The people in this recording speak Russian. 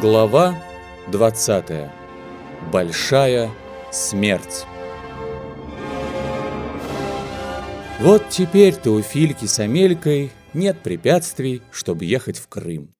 Глава 20. Большая смерть. Вот теперь-то у Фильки с Амелькой нет препятствий, чтобы ехать в Крым.